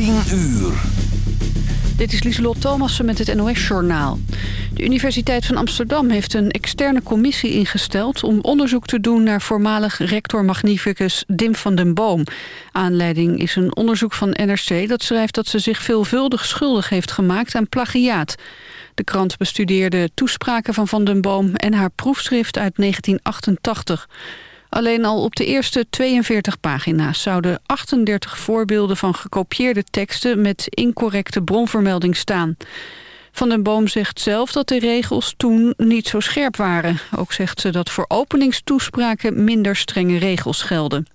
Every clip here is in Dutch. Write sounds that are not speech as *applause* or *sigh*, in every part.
10 uur. Dit is Lieselot Thomassen met het NOS-journaal. De Universiteit van Amsterdam heeft een externe commissie ingesteld... om onderzoek te doen naar voormalig rector magnificus Dim van den Boom. Aanleiding is een onderzoek van NRC dat schrijft dat ze zich veelvuldig schuldig heeft gemaakt aan plagiaat. De krant bestudeerde toespraken van Van den Boom en haar proefschrift uit 1988... Alleen al op de eerste 42 pagina's zouden 38 voorbeelden van gekopieerde teksten met incorrecte bronvermelding staan. Van den Boom zegt zelf dat de regels toen niet zo scherp waren. Ook zegt ze dat voor openingstoespraken minder strenge regels gelden.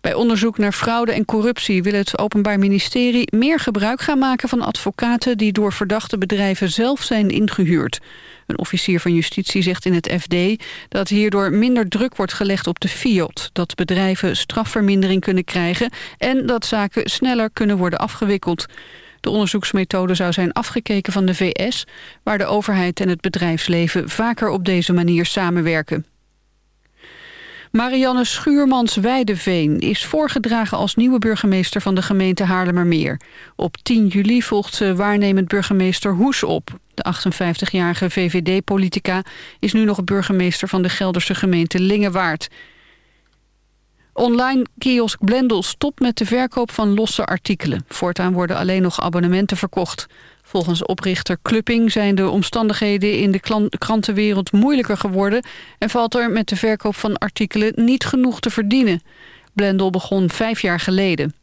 Bij onderzoek naar fraude en corruptie wil het Openbaar Ministerie meer gebruik gaan maken van advocaten die door verdachte bedrijven zelf zijn ingehuurd. Een officier van justitie zegt in het FD dat hierdoor minder druk wordt gelegd op de FIOD, dat bedrijven strafvermindering kunnen krijgen en dat zaken sneller kunnen worden afgewikkeld. De onderzoeksmethode zou zijn afgekeken van de VS... waar de overheid en het bedrijfsleven vaker op deze manier samenwerken. Marianne Schuurmans-Weideveen is voorgedragen als nieuwe burgemeester van de gemeente Haarlemmermeer. Op 10 juli volgt ze waarnemend burgemeester Hoes op. De 58-jarige VVD-politica is nu nog burgemeester van de Gelderse gemeente Lingewaard. Online kiosk Blendel stopt met de verkoop van losse artikelen. Voortaan worden alleen nog abonnementen verkocht. Volgens oprichter Klupping zijn de omstandigheden in de krantenwereld moeilijker geworden... en valt er met de verkoop van artikelen niet genoeg te verdienen. Blendel begon vijf jaar geleden.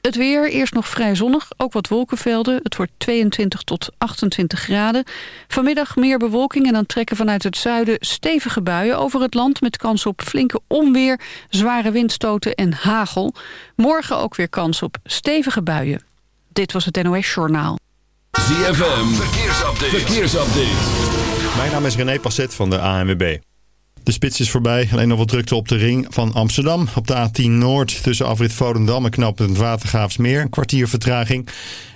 Het weer, eerst nog vrij zonnig, ook wat wolkenvelden. Het wordt 22 tot 28 graden. Vanmiddag meer bewolking en dan trekken vanuit het zuiden stevige buien over het land... met kans op flinke onweer, zware windstoten en hagel. Morgen ook weer kans op stevige buien. Dit was het NOS Journaal. ZFM, verkeersupdate. verkeersupdate. Mijn naam is René Passet van de ANWB. De spits is voorbij. Alleen nog wat drukte op de ring van Amsterdam. Op de A10 Noord tussen afrit Volendam en knooppunt Watergraafsmeer. Een kwartier vertraging.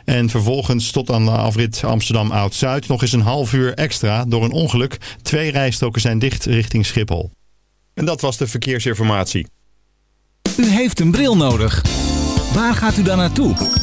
En vervolgens tot aan de afrit Amsterdam Oud-Zuid nog eens een half uur extra door een ongeluk. Twee rijstroken zijn dicht richting Schiphol. En dat was de verkeersinformatie. U heeft een bril nodig. Waar gaat u dan naartoe?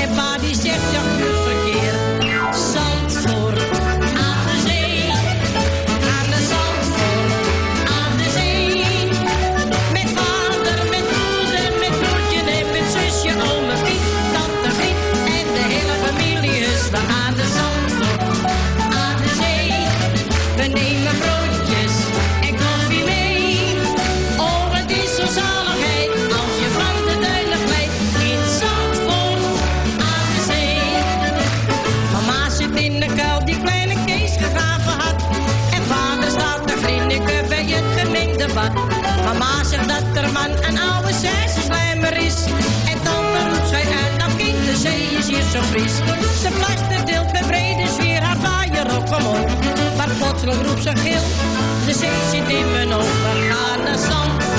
En pa die zegt, ja, zo fris. Ze deelt met brede sfeer haar vaaier op omhoog. Maar plotseling roept ze gil, de zee zit in mijn ogen. Ga naar Zandvoort,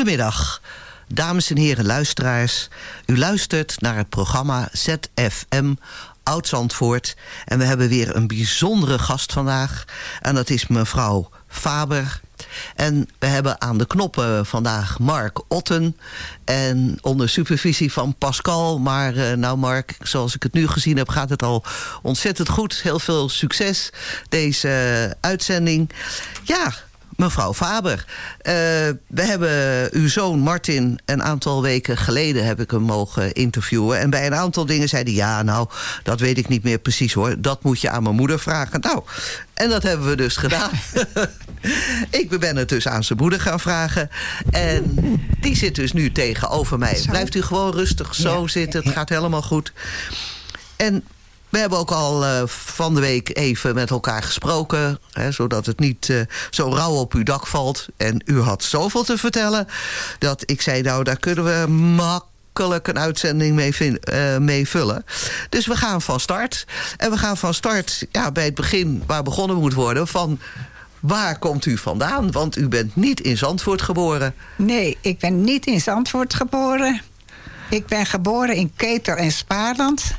Goedemiddag, dames en heren luisteraars. U luistert naar het programma ZFM Oud-Zandvoort. En we hebben weer een bijzondere gast vandaag. En dat is mevrouw Faber. En we hebben aan de knoppen vandaag Mark Otten. En onder supervisie van Pascal. Maar eh, nou Mark, zoals ik het nu gezien heb... gaat het al ontzettend goed. Heel veel succes, deze eh, uitzending. Ja, Mevrouw Faber, eh, we hebben uw zoon Martin een aantal weken geleden heb ik hem mogen interviewen. En bij een aantal dingen zei hij, ja nou, dat weet ik niet meer precies hoor. Dat moet je aan mijn moeder vragen. Nou, en dat hebben we dus gedaan. *laughs* ik ben het dus aan zijn moeder gaan vragen. En die zit dus nu tegenover mij. Blijft u gewoon rustig zo zitten, het gaat helemaal goed. En we hebben ook al eh, van de week even met elkaar gesproken. Hè, zodat het niet eh, zo rauw op uw dak valt. En u had zoveel te vertellen. Dat ik zei, nou daar kunnen we makkelijk een uitzending mee, eh, mee vullen. Dus we gaan van start. En we gaan van start ja, bij het begin waar begonnen moet worden. Van waar komt u vandaan? Want u bent niet in Zandvoort geboren. Nee, ik ben niet in Zandvoort geboren. Ik ben geboren in Keter en Spaarland.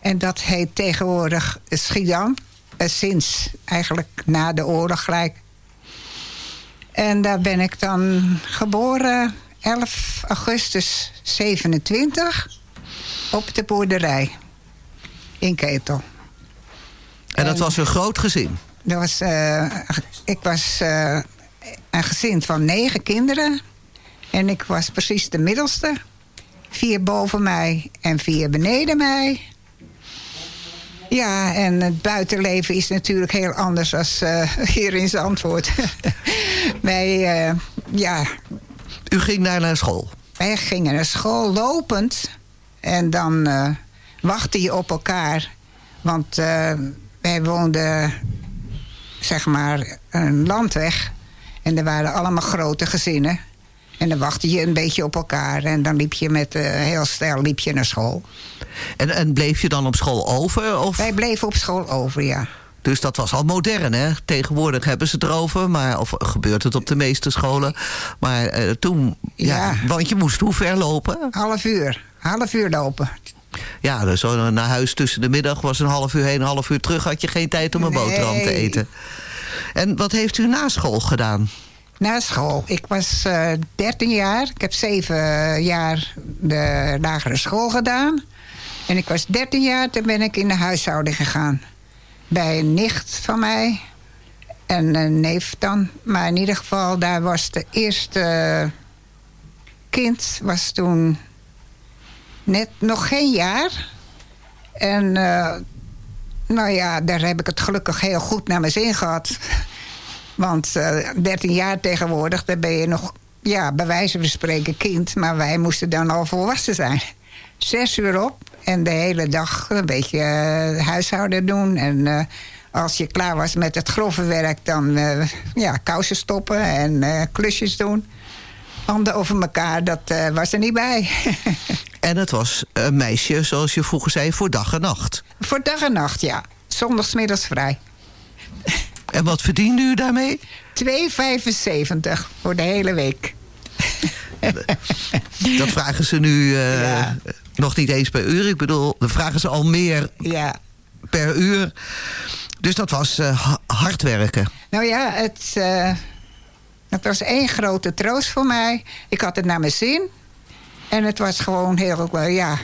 En dat heet tegenwoordig Schiedam. Eh, Sinds eigenlijk na de oorlog gelijk. En daar ben ik dan geboren 11 augustus 27 op de boerderij in Ketel. En dat was een groot gezin. Dat was, eh, ik was eh, een gezin van negen kinderen. En ik was precies de middelste. Vier boven mij en vier beneden mij. Ja, en het buitenleven is natuurlijk heel anders dan hier in Zandvoort. *laughs* wij, eh, ja... U ging daar naar school? Wij gingen naar school lopend. En dan eh wachtte je op elkaar. Want eh, wij woonden, zeg maar, een landweg. En er waren allemaal grote gezinnen. En dan wachtte je een beetje op elkaar. En dan liep je met eh, heel snel liep je naar school. En, en bleef je dan op school over? Of? Wij bleven op school over, ja. Dus dat was al modern, hè? Tegenwoordig hebben ze het erover, maar, of gebeurt het op de meeste scholen. Maar eh, toen, ja, want je moest hoe ver lopen? Half uur. Half uur lopen. Ja, dus zo naar huis tussen de middag was een half uur heen, een half uur terug. Had je geen tijd om een Nee. boterham te eten. En wat heeft u na school gedaan? Na school. Ik was eh 13 jaar. Ik heb zeven jaar de lagere school gedaan. En ik was 13 jaar, toen ben ik in de huishouding gegaan. Bij een nicht van mij. En een neef dan. Maar in ieder geval, daar was de eerste kind... was toen net nog geen jaar. En eh, nou ja, daar heb ik het gelukkig heel goed naar mijn zin gehad. Want eh 13 jaar tegenwoordig, dan ben je nog, ja, bij wijze van spreken kind. Maar wij moesten dan al volwassen zijn. Zes uur op en de hele dag een beetje eh, huishouden doen. En eh, als je klaar was met het grove werk, dan ja, kousen stoppen en klusjes doen. Handen over elkaar, dat was er niet bij. *laughs* En het was een meisje, zoals je vroeger zei, voor dag en nacht. Voor dag en nacht, ja. Zondagsmiddags vrij. En wat verdiende u daarmee? 2,75 voor de hele week. *laughs* Dat vragen ze nu eh, Ja. nog niet eens per uur. Ik bedoel, dat vragen ze al meer Ja. per uur. Dus dat was eh, ha- hard werken. Nou ja, het, het was één grote troost voor mij. Ik had het naar mijn zin. En het was gewoon heel, ja,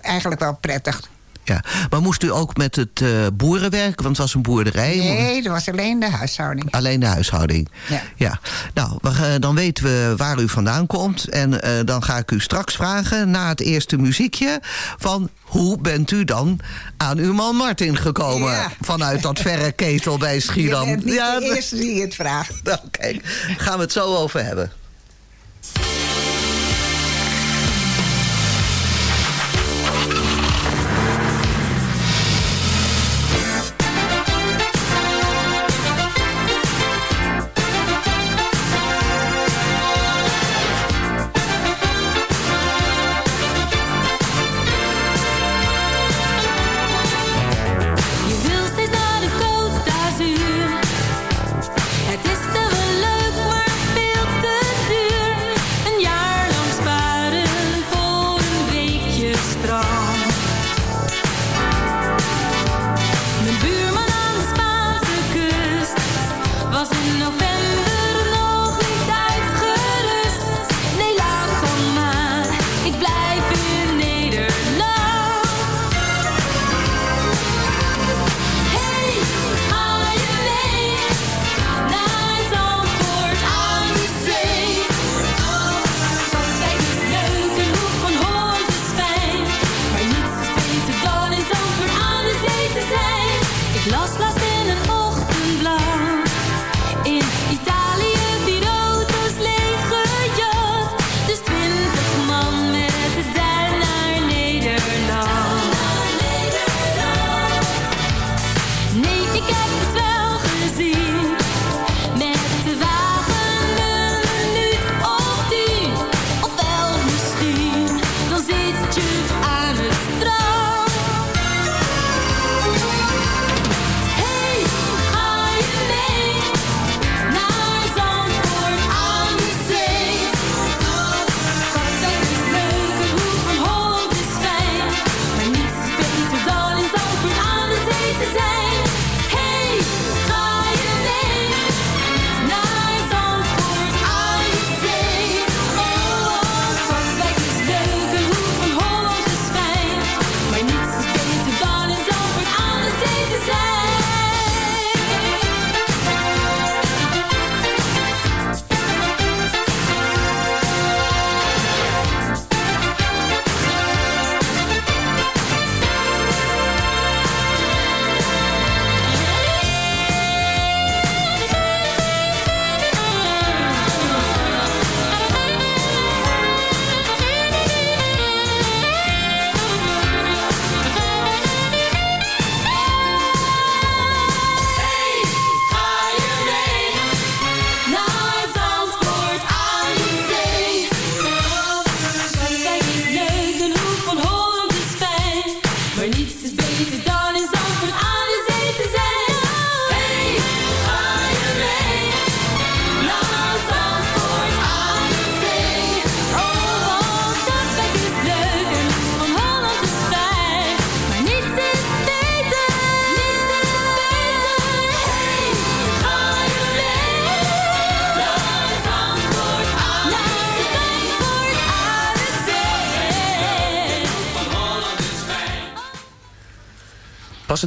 eigenlijk wel prettig. Ja. Maar moest u ook met het eh, boerenwerk, want het was een boerderij. Nee, dat was alleen de huishouding. Alleen de huishouding. Ja. Ja. Nou, dan weten we waar u vandaan komt. En eh, dan ga ik u straks vragen, na het eerste muziekje... van hoe bent u dan aan uw man Martin gekomen? Ja. Vanuit dat verre ketel bij *laughs* Schiedam. Je ja, de eerste die het vraagt. Nou, kijk, gaan we het zo over hebben.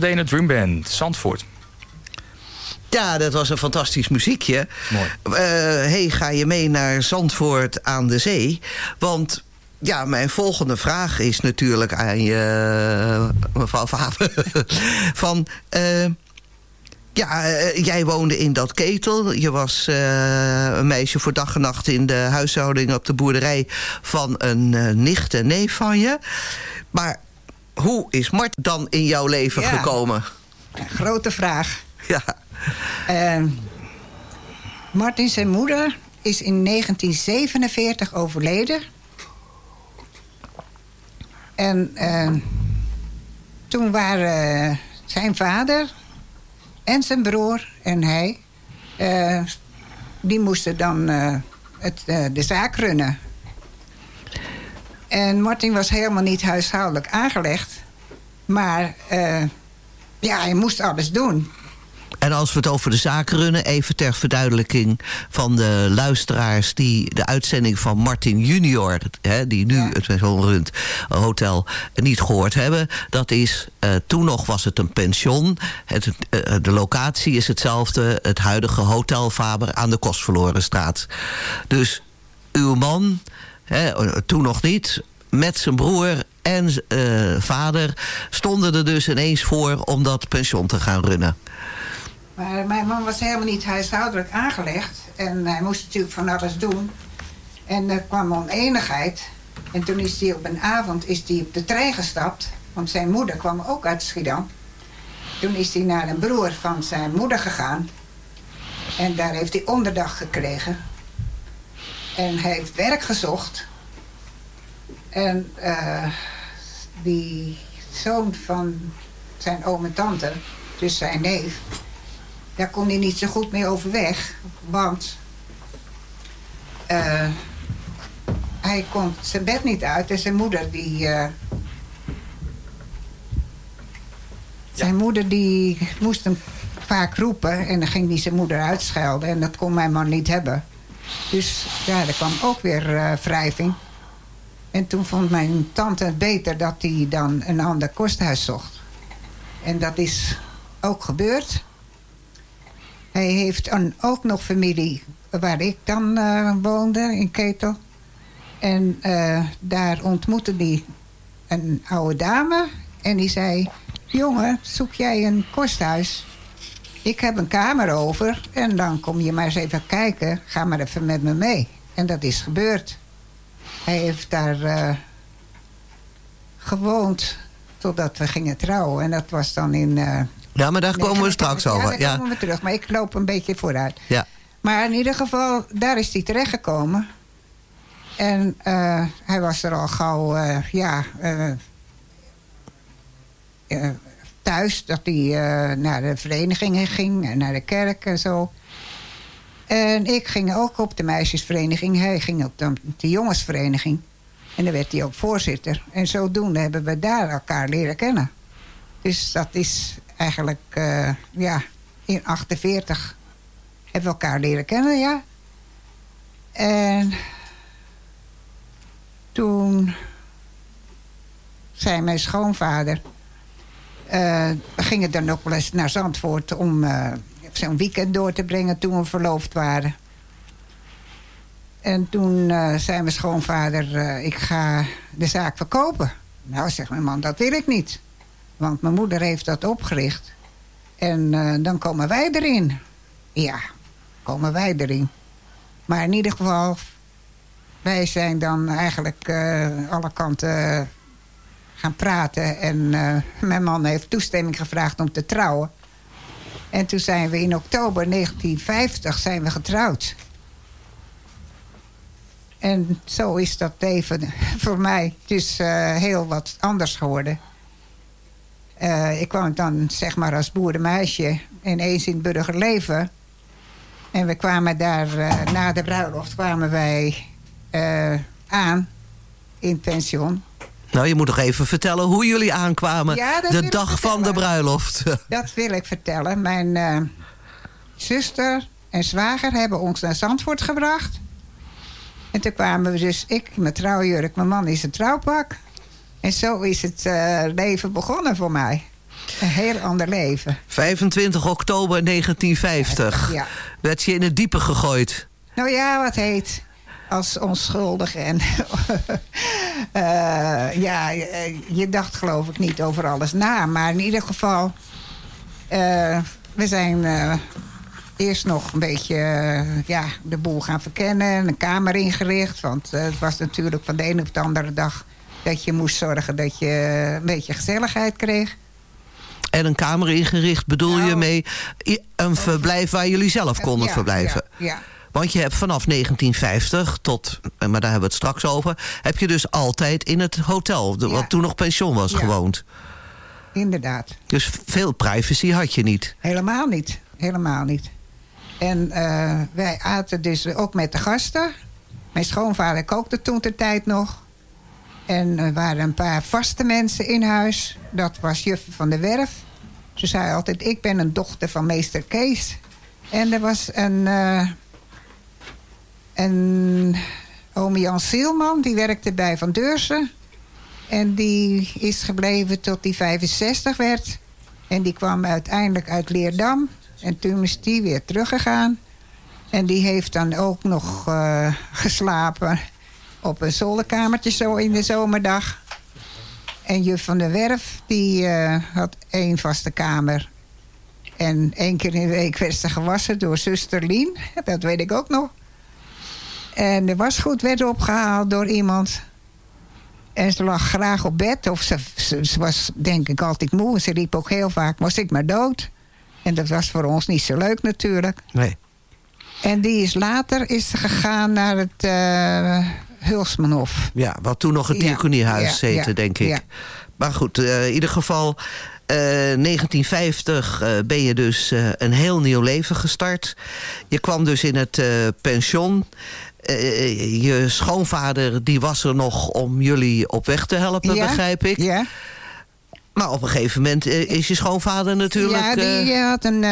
Pasadena Dream Band, Zandvoort. Ja, dat was een fantastisch muziekje. Mooi. Eh, hey, ga je mee naar Zandvoort aan de zee? Want ja, mijn volgende vraag is natuurlijk aan je, eh, mevrouw Verhaven. *laughs* Van, eh, ja, jij woonde in dat ketel. Je was een meisje voor dag en nacht in de huishouding op de boerderij van een nicht en neef van je. Maar hoe is Mart dan in jouw leven Ja. gekomen? Grote vraag. Ja. Eh, Martin zijn moeder is in 1947 overleden. En eh, toen waren zijn vader en zijn broer en hij... eh, die moesten dan eh, het, eh, de zaak runnen. En Martin was helemaal niet huishoudelijk aangelegd. Maar eh, ja, hij moest alles doen. En als we het over de zaak runnen, even ter verduidelijking van de luisteraars die de uitzending van Martin Junior, hè, die nu het zo'n runt hotel niet gehoord hebben. Dat is, eh, toen nog was het een pension. Het, eh, de locatie is hetzelfde, het huidige Hotel Faber aan de Kostverlorenstraat. Dus uw man, toen nog niet, met zijn broer en eh, vader stonden er dus ineens voor om dat pension te gaan runnen. Maar mijn man was helemaal niet huishoudelijk aangelegd. En hij moest natuurlijk van alles doen. En er kwam oneenigheid. En toen is hij op een avond is hij op de trein gestapt. Want zijn moeder kwam ook uit Schiedam. Toen is hij naar een broer van zijn moeder gegaan. En daar heeft hij onderdag gekregen. En hij heeft werk gezocht. En eh, die zoon van zijn oom en tante, dus zijn neef... daar kon hij niet zo goed mee overweg. Want eh, hij kon zijn bed niet uit. En zijn moeder die... eh, Zijn moeder die moest hem vaak roepen. En dan ging hij zijn moeder uitschelden. En dat kon mijn man niet hebben. Dus ja, er kwam ook weer eh, wrijving. En toen vond mijn tante het beter dat hij dan een ander kosthuis zocht. En dat is ook gebeurd. Hij heeft dan ook nog familie waar ik dan eh, woonde, in Ketel. En eh, daar ontmoette hij een oude dame. En die zei, jongen, zoek jij een kosthuis? Ik heb een kamer over en dan kom je maar eens even kijken. Ga maar even met me mee. En dat is gebeurd. Hij heeft daar eh, gewoond totdat we gingen trouwen. En dat was dan in... eh, Ja, maar daar komen we straks ja, over. daar Ja, komen we terug. Maar ik loop een beetje vooruit. ja. Maar in ieder geval, daar is hij terechtgekomen. En eh, hij was er al gauw, ja, thuis. Dat hij eh, naar de verenigingen ging en naar de kerk en zo. En ik ging ook op de meisjesvereniging. Hij ging op de, de jongensvereniging. En dan werd hij ook voorzitter. En zodoende hebben we daar elkaar leren kennen. Dus dat is eigenlijk, eh, ja, in 48 hebben we elkaar leren kennen, ja. En toen zei mijn schoonvader... eh, we gingen dan ook wel eens naar Zandvoort om eh, zo'n weekend door te brengen toen we verloofd waren. En toen eh, zei mijn schoonvader, eh, ik ga de zaak verkopen. Nou, zegt mijn man, dat wil ik niet. Want mijn moeder heeft dat opgericht. En eh, dan komen wij erin. Ja, komen wij erin. Maar in ieder geval, wij zijn dan eigenlijk eh, alle kanten gaan praten. En eh, mijn man heeft toestemming gevraagd om te trouwen. En toen zijn we in oktober 1950 zijn we getrouwd. En zo is dat leven voor mij dus eh, heel wat anders geworden. Eh, ik kwam dan zeg maar als boerenmeisje ineens in het burgerleven. En we kwamen daar na de bruiloft kwamen wij aan in pension. Nou, je moet nog even vertellen hoe jullie aankwamen. Ja, dat de wil ik dag van de bruiloft. *laughs* Dat wil ik vertellen. Mijn eh, zuster en zwager hebben ons naar Zandvoort gebracht. En toen kwamen we dus, ik mijn trouwjurk, mijn man in zijn trouwpak. En zo is het eh, leven begonnen voor mij. Een heel ander leven. 25 oktober 1950 Ja. werd je in het diepe gegooid. Nou ja, wat heet. Als onschuldig. En *laughs* eh, ja, je, je dacht geloof ik niet over alles na. Maar in ieder geval, eh, we zijn eh, eerst nog een beetje eh, ja, de boel gaan verkennen. en Een kamer ingericht. Want eh, het was natuurlijk van de ene op de andere dag dat je moest zorgen dat je een beetje gezelligheid kreeg. En een kamer ingericht bedoel je mee i- een verblijf waar jullie zelf konden Nou. Ja, verblijven. Ja, ja. Want je hebt vanaf 1950 tot, eh, maar daar hebben we het straks over... heb je dus altijd in het hotel, Ja. wat toen nog pension was, Ja. gewoond. Inderdaad. Dus veel privacy had je niet. Helemaal niet. Helemaal niet. En eh, wij aten dus ook met de gasten. Mijn schoonvader kookte toen de tijd nog. En er waren een paar vaste mensen in huis. Dat was juf van de Werf. Ze zei altijd, ik ben een dochter van meester Kees. En er was een... eh een oom Jan Zielman, die werkte bij Van Deursen. En die is gebleven tot die 65 werd. En die kwam uiteindelijk uit Leerdam. En toen is die weer teruggegaan. En die heeft dan ook nog eh, geslapen op een zolderkamertje zo in de zomerdag. En juf van der Werf, die eh, had één vaste kamer. En één keer in de week werd ze gewassen door zuster Lien. Dat weet ik ook nog. En de wasgoed werd opgehaald door iemand. En ze lag graag op bed. Of ze, ze, ze was denk ik altijd moe. Ze riep ook heel vaak, was ik maar dood. En dat was voor ons niet zo leuk natuurlijk. Nee. En die is later is gegaan naar het eh Hulsmanhof. Ja, wat toen nog het diaconiehuis ja, heette, ja, denk ik. ja. Maar goed, eh, in ieder geval... eh, 1950 eh, ben je dus een heel nieuw leven gestart. Je kwam dus in het pension. Eh, je schoonvader die was er nog om jullie op weg te helpen, Ja, begrijp ik. Ja. Maar op een gegeven moment eh, is je schoonvader natuurlijk... Ja, die eh, had een,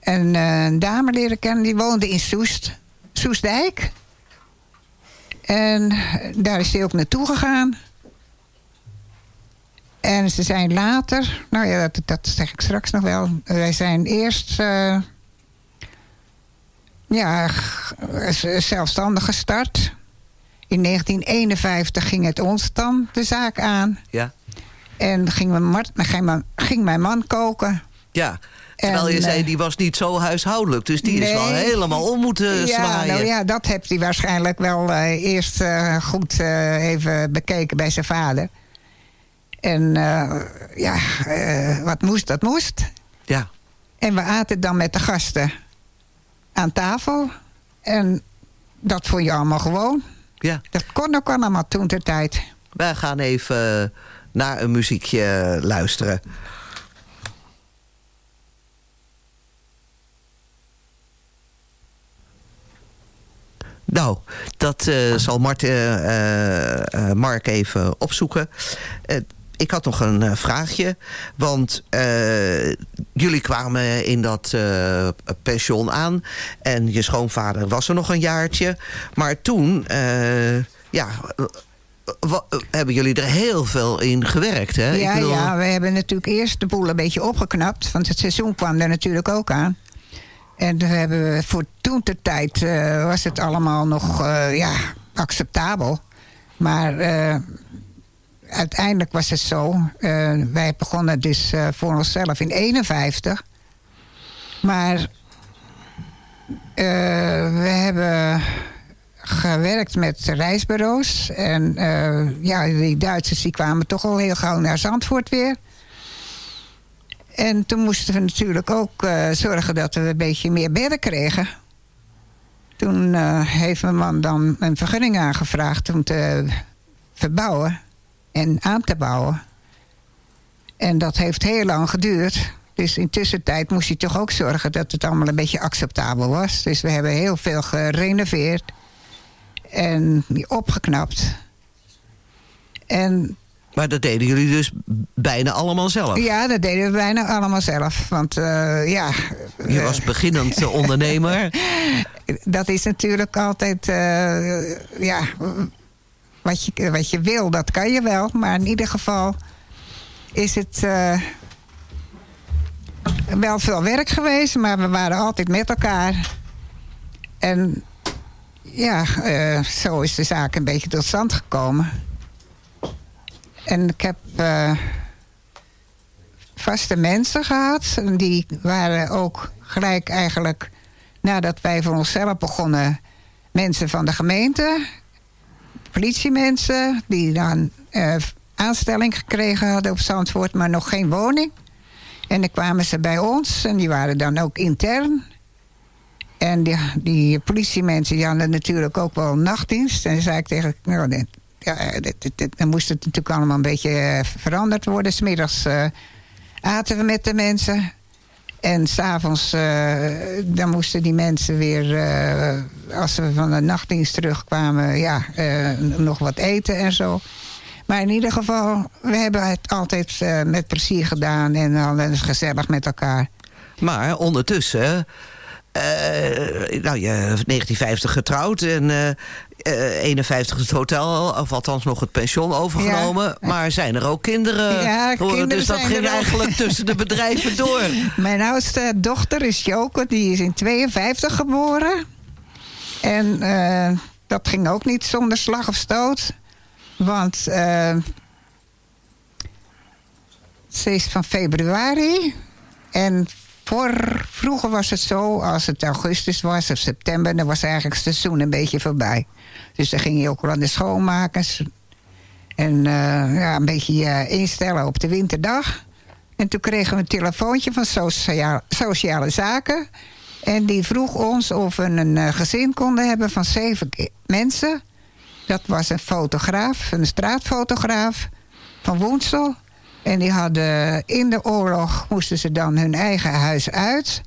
een dame leren kennen. Die woonde in Soest. Soestdijk. En daar is hij ook naartoe gegaan. En ze zijn later... Nou ja, dat, dat zeg ik straks nog wel. Wij zijn eerst... ja, g- z- zelfstandig gestart. In 1951 ging het ons dan de zaak aan. ja, En ging mijn, Mart, ging mijn, ging mijn man koken. ja. Terwijl je zei, eh, die was niet zo huishoudelijk. Dus die is wel helemaal om moeten ja, zwaaien. nou ja, dat heeft hij waarschijnlijk wel eh, eerst eh, goed even bekeken bij zijn vader. En ja, wat moest, dat moest. Ja. En we aten dan met de gasten aan tafel. En dat vond je allemaal gewoon. Ja. Dat kon ook allemaal toen ter tijd. Wij gaan even naar een muziekje luisteren. Nou, dat eh, zal Mart, eh, eh, Mark even opzoeken. Ik had nog een eh, vraagje. Want eh, jullie kwamen in dat eh, pension aan. En je schoonvader was er nog een jaartje. Maar toen, ja, hebben jullie er heel veel in gewerkt, hè? Ja, Ik bedoel- ja, we hebben natuurlijk eerst de boel een beetje opgeknapt. Want het seizoen kwam er natuurlijk ook aan. En we hebben we voor toen de tijd was het allemaal nog ja, acceptabel. Maar uiteindelijk was het zo. eh, wij begonnen dus eh, voor onszelf in 51. Maar eh, we hebben gewerkt met reisbureaus. En ja, die Duitsers die kwamen toch al heel gauw naar Zandvoort weer. En toen moesten we natuurlijk ook zorgen dat we een beetje meer bedden kregen. Toen heeft mijn man dan een vergunning aangevraagd om te verbouwen en aan te bouwen. En dat heeft heel lang geduurd. Dus in tussentijd moest hij toch ook zorgen dat het allemaal een beetje acceptabel was. Dus we hebben heel veel gerenoveerd en opgeknapt. En Maar dat deden jullie dus bijna allemaal zelf. ja, dat deden we bijna allemaal zelf. Want eh, ja... Je eh, was beginnend eh, ondernemer. *laughs* dat is natuurlijk altijd... ja, wat je, wat je wil, dat kan je wel. Maar in ieder geval is het... eh, wel veel werk geweest, maar we waren altijd met elkaar. En ja, eh, zo is de zaak een beetje tot stand gekomen. En ik heb eh, vaste mensen gehad. Die waren ook gelijk eigenlijk nadat wij voor onszelf begonnen... mensen van de gemeente, politiemensen... die dan eh, aanstelling gekregen hadden op Zandvoort, maar nog geen woning. En dan kwamen ze bij ons en die waren dan ook intern. En die, die politiemensen die hadden natuurlijk ook wel nachtdienst. En zei ik tegen... Nou, ja, dit, dit- dan moest het natuurlijk allemaal een beetje eh, veranderd worden. Smiddags eh aten we met de mensen. En s'avonds eh dan moesten die mensen weer... eh, als ze van de nachtdienst terugkwamen... ja, eh, nog wat eten en zo. Maar in ieder geval, we hebben het altijd met plezier gedaan... en het gezellig met elkaar. Maar ondertussen, nou, je 1950 getrouwd en eh, 51 het hotel, of althans nog het pension overgenomen. Maar zijn er ook kinderen? Ja, kinderen dus dat ging eigenlijk tussen de bedrijven door. *laughs* Mijn oudste dochter is Joke, die is in 52 geboren. En eh, dat ging ook niet zonder slag of stoot. Want eh, ze is van februari. En voor, vroeger was het zo, als het augustus was of september... dan was eigenlijk het seizoen een beetje voorbij. Dus dan ging je ook wel aan de schoonmakers. En eh, ja, een beetje eh, instellen op de winterdag. En toen kregen we een telefoontje van socia- sociale zaken. En die vroeg ons of we een eh, gezin konden hebben van zeven mensen. Dat was een fotograaf, een straatfotograaf van Woensel. En die hadden in de oorlog moesten ze dan hun eigen huis uit.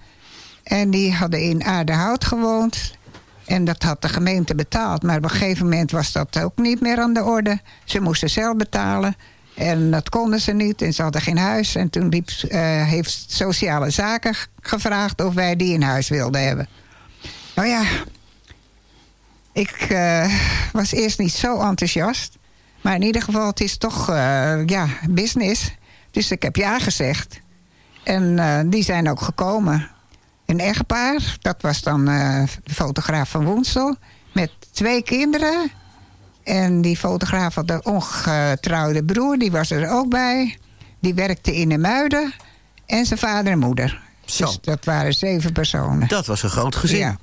En die hadden in Aardehout gewoond. En dat had de gemeente betaald. Maar op een gegeven moment was dat ook niet meer aan de orde. Ze moesten zelf betalen. En dat konden ze niet. En ze hadden geen huis. En toen liep, eh, heeft Sociale Zaken gevraagd of wij die in huis wilden hebben. Nou ja, ik eh, was eerst niet zo enthousiast. Maar in ieder geval, het is toch eh, ja, business. Dus ik heb ja gezegd. En die zijn ook gekomen. Een echtpaar, dat was dan eh, de fotograaf van Woensel. Met twee kinderen. En die fotograaf had een ongetrouwde broer, die was er ook bij. Die werkte in de Muiden. En zijn vader en moeder. Zo. Dus dat waren zeven personen. Dat was een groot gezin. Ja.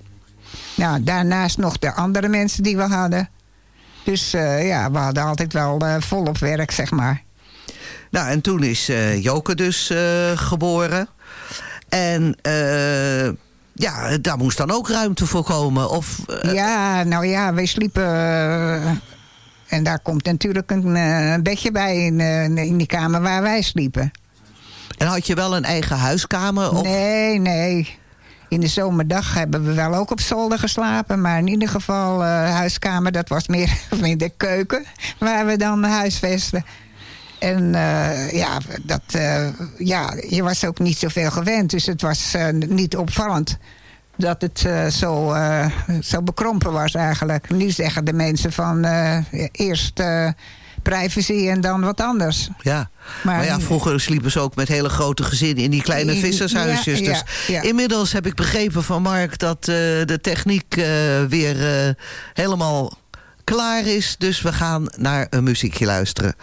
Nou, daarnaast nog de andere mensen die we hadden. Dus eh, ja, we hadden altijd wel eh, volop werk, zeg maar. Nou, en toen is eh, Joke dus geboren. En eh, ja, daar moest dan ook ruimte voor komen. Of, eh, Ja, nou ja, wij sliepen... eh, en daar komt natuurlijk een bedje bij in, in die kamer waar wij sliepen. En had je wel een eigen huiskamer? Of? Nee, nee. In de zomerdag hebben we wel ook op zolder geslapen. Maar in ieder geval, huiskamer, dat was meer *laughs* of minder keuken. Waar we dan huisvesten. En eh, ja, dat, eh, ja, je was ook niet zoveel gewend. Dus het was eh, niet opvallend dat het zo, zo bekrompen was eigenlijk. Nu zeggen de mensen van eh, eerst privacy en dan wat anders. Ja. Maar- Maar, ja, vroeger sliepen ze ook met hele grote gezinnen in die kleine Ja, vissershuisjes. ja, dus inmiddels heb ik begrepen van Mark dat de techniek weer helemaal klaar is. Dus we gaan naar een muziekje luisteren.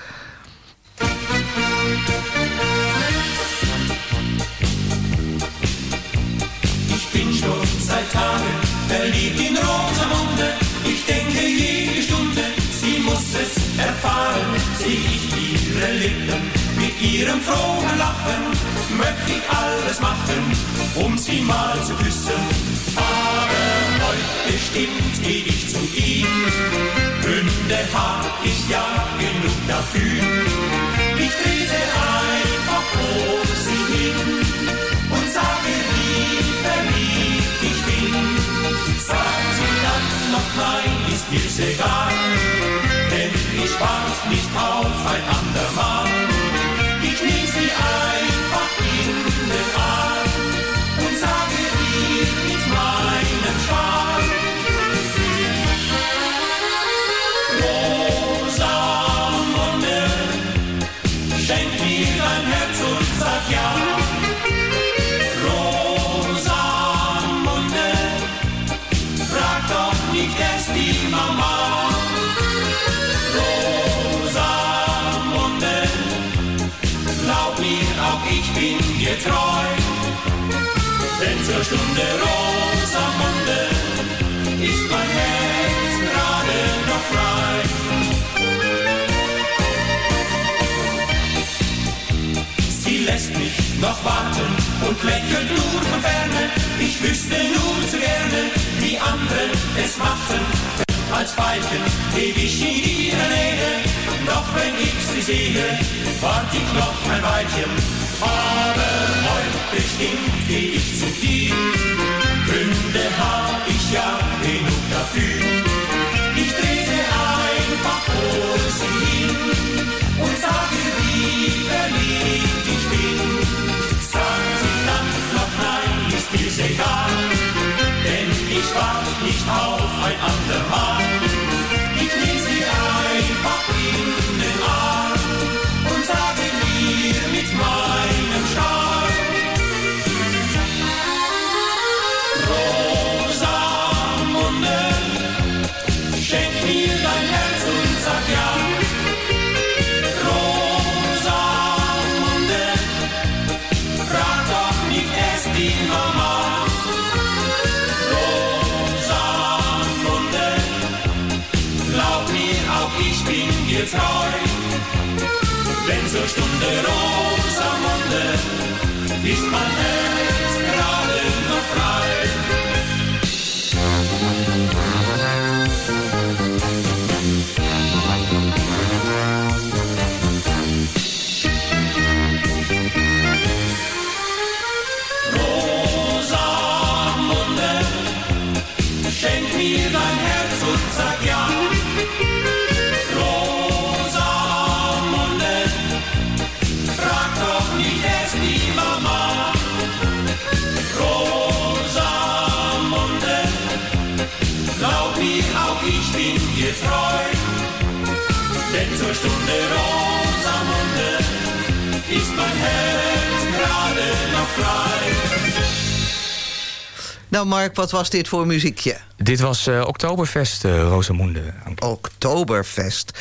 Erfahren. Sehe ich ihre Lippen mit ihrem frohen Lachen, möchte ich alles machen, um sie mal zu küssen. Aber heute bestimmt geh ich zu ihm. Gründe hab ich ja genug dafür. Ich trete einfach vor sie hin und sage, wie verliebt ich bin. Sagt sie dann noch nein, ist mir's egal, denn ich wart nicht auf ein andermal. Und lächelt nur von ferne. Ich wüsste nur zu gerne, anderen es machten, als Falken ewig in ihrer Nähe. Doch wenn ich sie sehe, wart ich noch ein Weilchen. Aber heute bestimmt geh ich zu dir. Gründe hab ich ja genug dafür. Ich trete einfach vor sie hin und sage, wie verliebt wart nicht auf ein andermal. Nou Mark, wat was dit voor muziekje? Dit was eh, Oktoberfest, Rosamunde. Oktoberfest.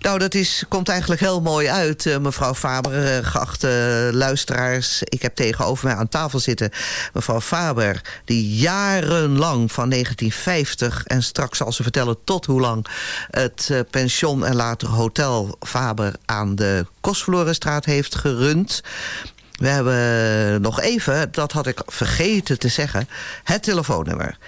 Nou, dat is, komt eigenlijk heel mooi uit, eh, mevrouw Faber, geachte luisteraars. Ik heb tegenover mij aan tafel zitten mevrouw Faber... die jarenlang van 1950 en straks zal ze vertellen tot hoe lang... het pension en later hotel Faber aan de Kostverlorenstraat heeft gerund... We hebben nog even, dat had ik vergeten te zeggen... het telefoonnummer.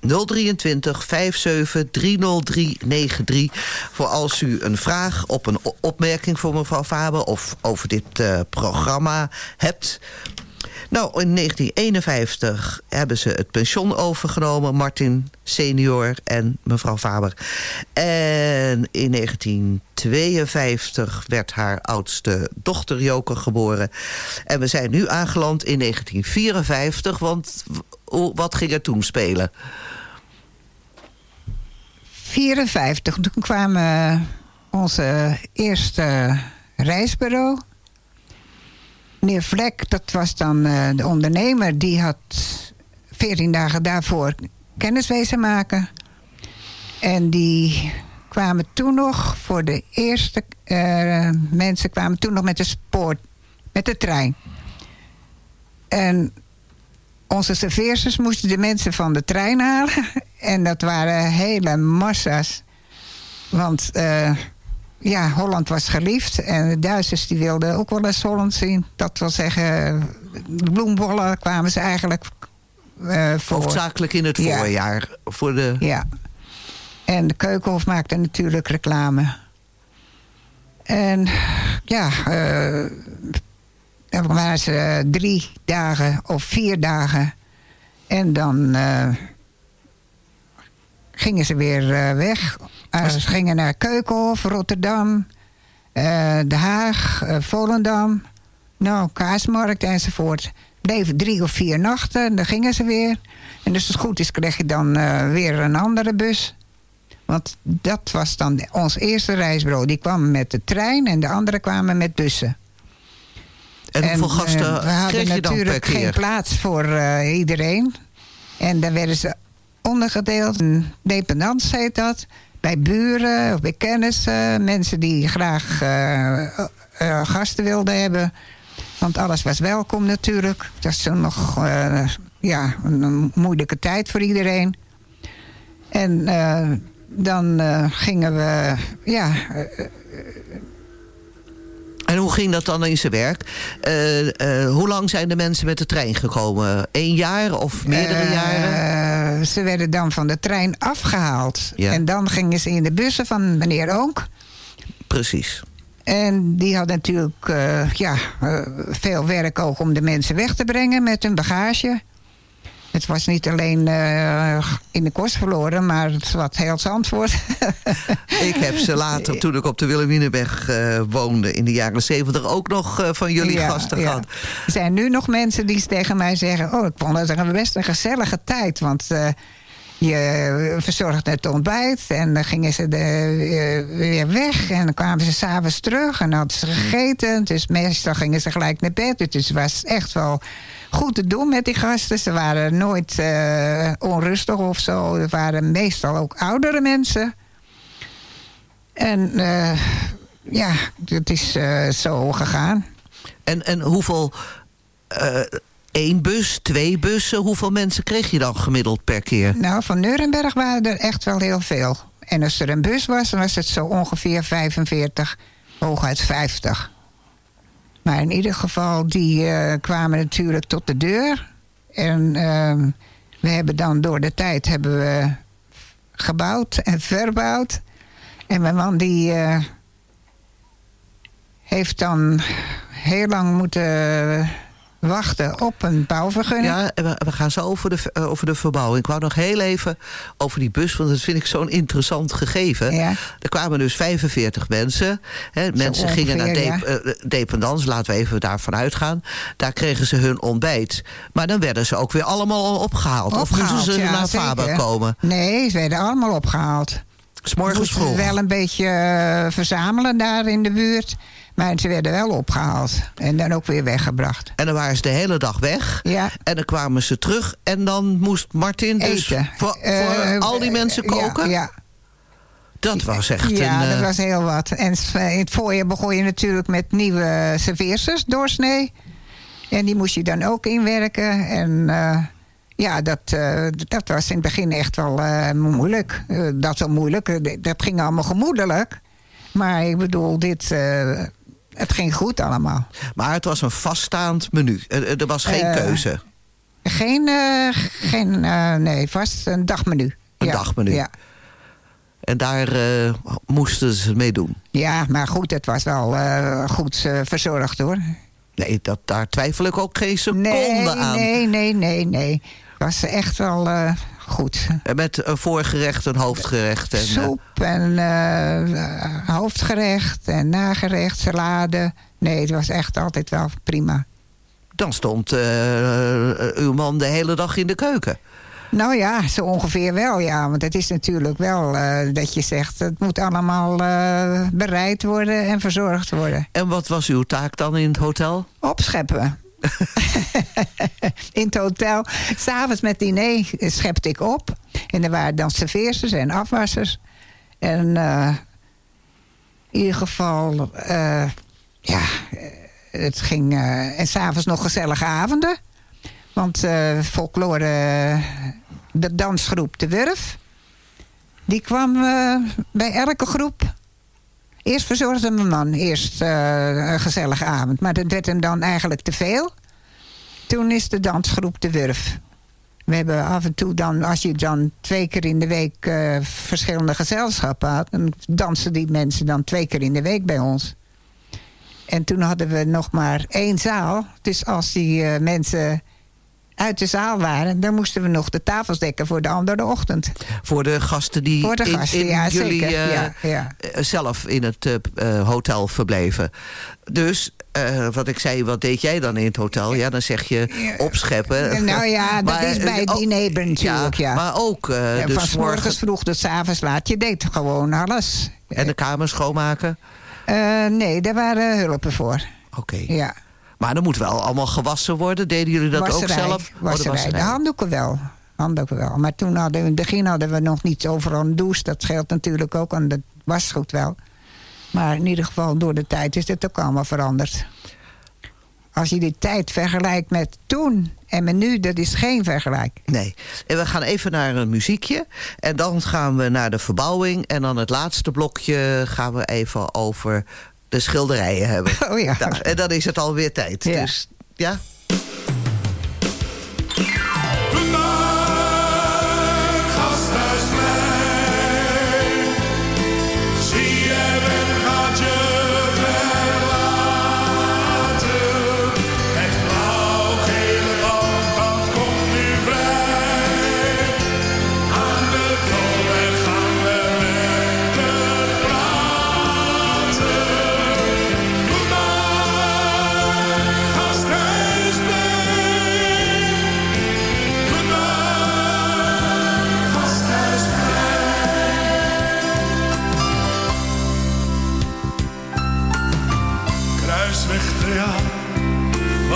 023 57 30393... voor als u een vraag op een opmerking voor mevrouw Faber... of over dit eh, programma hebt... Nou, in 1951 hebben ze het pension overgenomen, Martin senior en mevrouw Faber. En in 1952 werd haar oudste dochter Joke geboren. En we zijn nu aangeland in 1954, want wat ging er toen spelen? 54, toen kwamen onze eerste reisbureau. Meneer Vlek, dat was dan eh, de ondernemer, die had 14 dagen daarvoor kenniswezen maken. En die kwamen toen nog voor de eerste eh, mensen kwamen toen nog met de spoor, met de trein. En onze serveersters moesten de mensen van de trein halen. *laughs* En dat waren hele massa's. Want eh, ja, Holland was geliefd. En de Duitsers die wilden ook wel eens Holland zien. Dat wil zeggen, de bloembollen kwamen ze eigenlijk eh, voor. Hoofdzakelijk in het Ja. voorjaar. Voor de... Ja. En de Keukenhof maakte natuurlijk reclame. En ja, eh, dan waren ze drie dagen of vier dagen. En dan eh, gingen ze weer weg. Ze gingen naar Keukenhof, Rotterdam, eh, Den Haag, eh, Volendam. Nou, Kaasmarkt enzovoort. Bleven drie of vier nachten en dan gingen ze weer. En als het goed is, kreeg je dan eh, weer een andere bus. Want dat was dan ons eerste reisbureau. Die kwam met de trein en de anderen kwamen met bussen. En hoeveel eh, gasten we hadden kreeg je dan per natuurlijk geen plaats voor iedereen. En dan werden ze ondergedeeld. Een dependance heet dat. Bij buren of bij kennissen. Mensen die graag eh, eh, gasten wilden hebben. Want alles was welkom natuurlijk. Het was nog eh, ja, een, moeilijke tijd voor iedereen. En dan gingen we... Ja, En hoe ging dat dan in zijn werk? Eh, eh, hoe lang zijn de mensen met de trein gekomen? Eén jaar of meerdere Eh, jaren? ze werden dan van de trein afgehaald. Ja. En dan gingen ze in de bussen van meneer Oonk. Precies. En die had natuurlijk ja, veel werk ook om de mensen weg te brengen met hun bagage. Het was niet alleen eh, in de kost verloren, maar het was heel Zandvoort. *laughs* Ik heb ze later, toen ik op de Wilhelminenweg eh, woonde... in de jaren zeventig ook nog eh, van jullie Ja, gasten ja. gehad. Er zijn nu nog mensen die tegen mij zeggen... oh, ik vond het een best een gezellige tijd. Want je verzorgde het ontbijt en dan gingen ze de, eh, weer weg. En dan kwamen ze s'avonds terug en hadden ze gegeten. Dus meestal gingen ze gelijk naar bed. Dus het was echt wel goed te doen met die gasten. Ze waren nooit eh, onrustig of zo. Er waren meestal ook oudere mensen. En eh, ja, het is eh, zo gegaan. En, en hoeveel... één bus, twee bussen, hoeveel mensen kreeg je dan gemiddeld per keer? Nou, van Nuremberg waren er echt wel heel veel. En als er een bus was, dan was het zo ongeveer 45, hooguit 50. Maar in ieder geval, die eh, kwamen natuurlijk tot de deur. En ehm, we hebben dan door de tijd hebben we gebouwd en verbouwd. En mijn man die eh, heeft dan heel lang moeten wachten op een bouwvergunning. Ja, we, gaan zo over de, eh, over de verbouwing. Ik wou nog heel even over die bus, want dat vind ik zo'n interessant gegeven. Er kwamen dus 45 mensen. Hè, mensen gingen naar ongeveer, dep, eh, dependance, laten we even daarvan uitgaan. Daar kregen ze hun ontbijt. Maar dan werden ze ook weer allemaal al opgehaald. of moesten ze ja, naar zeker. Faber komen? Nee, ze werden allemaal opgehaald. S'morgens vroeg. wel een beetje eh, verzamelen daar in de buurt. Maar ze werden wel opgehaald. En dan ook weer weggebracht. En dan waren ze de hele dag weg. Ja. En dan kwamen ze terug. En dan moest Martin dus Eten. voor, Eh, al die eh, mensen koken? Ja, Dat was echt ja een... dat eh, was heel wat. En in het voorjaar begon je natuurlijk met nieuwe serveersters doorsnee. En die moest je dan ook inwerken. En ja, dat, dat was in het begin echt wel moeilijk. Dat wel moeilijk. Dat ging allemaal gemoedelijk. Maar ik bedoel, dit, het ging goed allemaal. Maar het was een vaststaand menu. Er, was geen Eh, keuze. Geen, eh, geen eh, nee, vast een dagmenu. Een Ja, dagmenu. Ja. En daar moesten ze mee doen. ja, maar goed, het was wel goed verzorgd hoor. Nee, dat, daar twijfel ik ook geen seconde Nee, aan. nee, nee, nee, nee. Het was echt wel goed. En Met een voorgerecht, een hoofdgerecht. En, eh, Soep en eh, hoofdgerecht en nagerecht, salade. Nee, het was echt altijd wel prima. dan stond eh, uw man de hele dag in de keuken. Nou ja, zo ongeveer wel, ja. Want het is natuurlijk wel eh, dat je zegt... het moet allemaal eh, bereid worden en verzorgd worden. En wat was uw taak dan in het hotel? Opscheppen. *laughs* in het hotel. S'avonds met diner schepte ik op. En er waren dan serveersters en afwassers. En eh, in ieder geval... eh, ja, eh, het ging... eh, en s'avonds nog gezellige avonden. Want folklore... de dansgroep De Wurf... die kwam bij elke groep... Eerst verzorgde mijn man eerst eh, een gezellige avond. Maar dat werd hem dan eigenlijk te veel. Toen is de dansgroep De Wurf. We hebben af en toe dan, als je dan twee keer in de week eh, verschillende gezelschappen had... dan dansen die mensen dan twee keer in de week bij ons. En toen hadden we nog maar één zaal. Dus als die eh, mensen uit de zaal waren... dan moesten we nog de tafels dekken voor de andere ochtend. Voor de gasten die Voor de in, gasten, in ja, jullie zeker. eh, Ja, ja. eh, zelf in het eh, hotel verbleven. Dus, wat ik zei, wat deed jij dan in het hotel? Ja, dan zeg je opscheppen. Nou ja, *laughs* dat Maar, is bij het eh, diner natuurlijk, ja. Maar ook, dus van 's morgens vroeg tot 's avonds laat. Je deed gewoon alles. En de kamer schoonmaken? Nee, daar waren hulpen voor. Oké. Ja. Maar er moet wel allemaal gewassen worden. Deden jullie dat wasserij, ook zelf? Oh, de Wasserij. wasserij. De handdoeken wel. Handdoeken wel. Maar toen hadden we, in het begin hadden we nog niet overal een douche. Dat scheelt natuurlijk ook aan de wasgoed wel. Maar in ieder geval door de tijd is het ook allemaal veranderd. Als je die tijd vergelijkt met toen en met nu, dat is geen vergelijk. Nee. En we gaan even naar een muziekje. En dan gaan we naar de verbouwing. En dan het laatste blokje gaan we even over de schilderijen hebben. *laughs* Oh ja. Nou, en dan is het alweer tijd. Ja. Dus ja.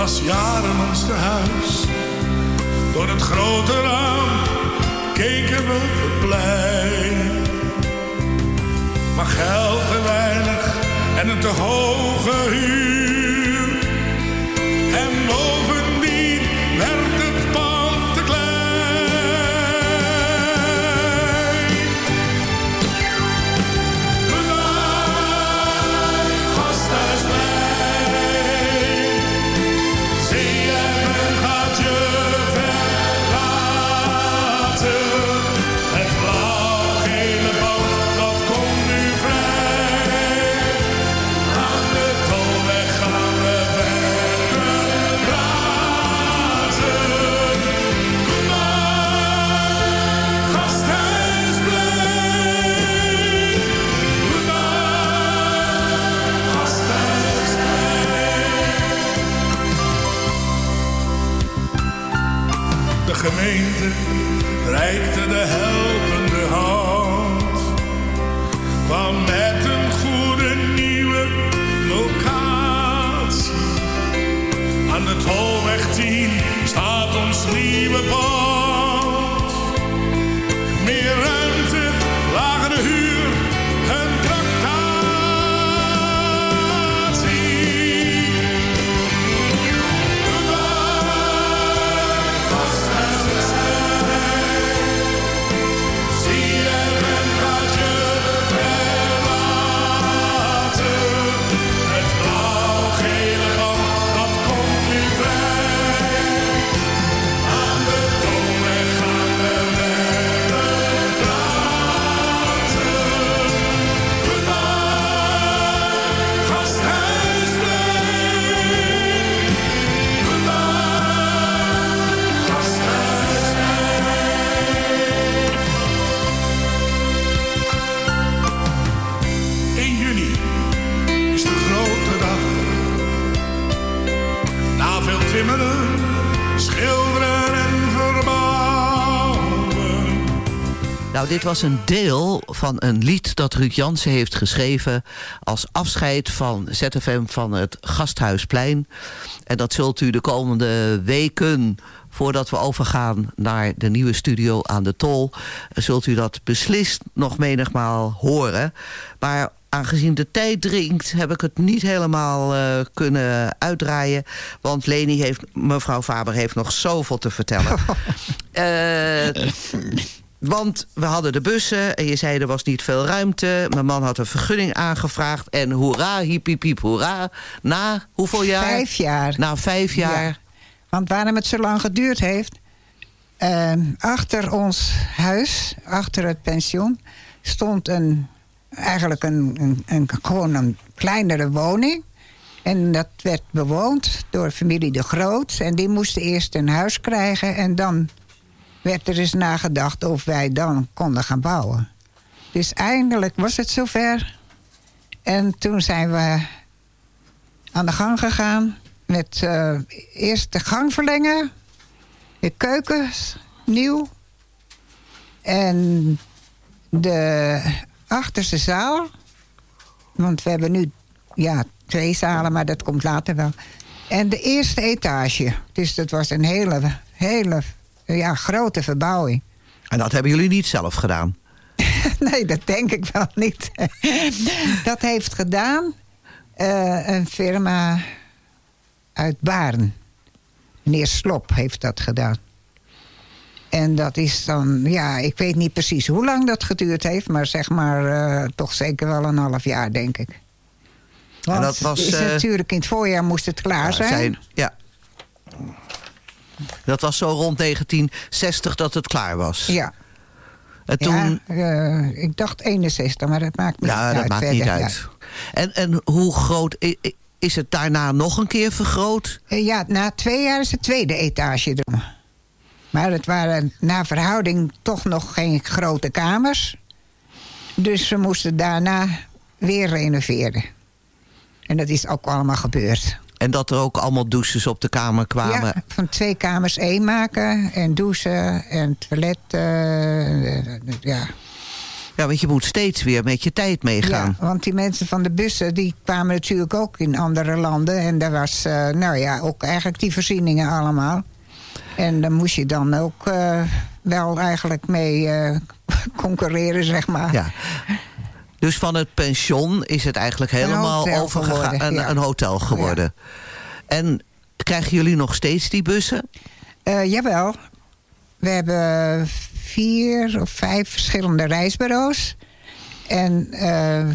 Was jaren ons tehuis. Door het grote raam keken we het plein. Maar geld te weinig en een te hoge huur. Dit was een deel van een lied dat Ruud Jansen heeft geschreven... als afscheid van ZFM van het Gasthuisplein. En dat zult u de komende weken, voordat we overgaan... naar de nieuwe studio aan de Tol... zult u dat beslist nog menigmaal horen. Maar aangezien de tijd dringt, heb ik het niet helemaal eh, kunnen uitdraaien. Want Leni heeft, mevrouw Faber heeft nog zoveel te vertellen. *laughs* Eh, want we hadden de bussen en je zei er was niet veel ruimte. Mijn man had een vergunning aangevraagd. En hoera, hiep, hiep, hiep, hoera. Na hoeveel jaar? Vijf jaar. Na vijf jaar. Ja. Want waarom het zo lang geduurd heeft... ehm, achter ons huis, achter het pensioen... stond een, eigenlijk een, een, een, gewoon een kleinere woning. En dat werd bewoond door familie De Groot. En die moesten eerst een huis krijgen... en dan werd er eens nagedacht of wij dan konden gaan bouwen. Dus eindelijk was het zover. En toen zijn we aan de gang gegaan met eh, eerst de gang verlengen, de keukens nieuw en de achterste zaal. Want we hebben nu ja, twee zalen, maar dat komt later wel. En de eerste etage. Dus dat was een hele, hele ja, grote verbouwing. En dat hebben jullie niet zelf gedaan? *laughs* nee, dat denk ik wel niet. *laughs* dat heeft gedaan eh, een firma uit Baarn. Meneer Slop heeft dat gedaan. En dat is dan, ja, ik weet niet precies hoe lang dat geduurd heeft... maar zeg maar eh, toch zeker wel een half jaar, denk ik. Want en dat was... is eh, natuurlijk in het voorjaar moest het klaar zijn. zijn- ja. Dat was zo rond 1960 dat het klaar was. Ja. En toen... Ja, eh, ik dacht 61, maar dat maakt niet Ja, uit. dat maakt verder, niet ja. uit. En, en hoe groot... Is het daarna nog een keer vergroot? Eh, Ja, na twee jaar is de tweede etage erom. Maar het waren na verhouding toch nog geen grote kamers. Dus we moesten daarna weer renoveren. En dat is ook allemaal gebeurd. En dat er ook allemaal douches op de kamer kwamen? Ja, van twee kamers één maken. En douchen en toilet. eh, ja. Ja, want je moet steeds weer met je tijd meegaan. Ja, want die mensen van de bussen die kwamen natuurlijk ook in andere landen. En daar was, eh, nou ja, ook eigenlijk die voorzieningen allemaal. En daar moest je dan ook eh, wel eigenlijk mee *laughs* concurreren, zeg maar. Ja. Dus van het pension is het eigenlijk helemaal overgegaan. Een, ja. een hotel geworden. En krijgen jullie nog steeds die bussen? Eh, jawel. We hebben vier of vijf verschillende reisbureaus. En eh,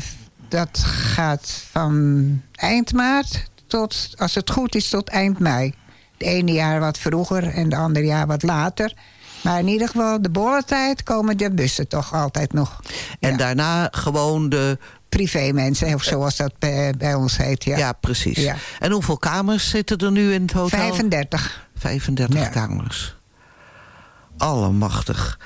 dat gaat van eind maart tot, als het goed is, tot eind mei. Het ene jaar wat vroeger en het andere jaar wat later. Maar in ieder geval, de bolletijds komen de bussen toch altijd nog. En daarna gewoon de... Privé-mensen, of zoals dat bij, bij ons heet. Ja, Ja, precies. Ja. En hoeveel kamers zitten er nu in het hotel? 35. 35 kamers. Allemachtig.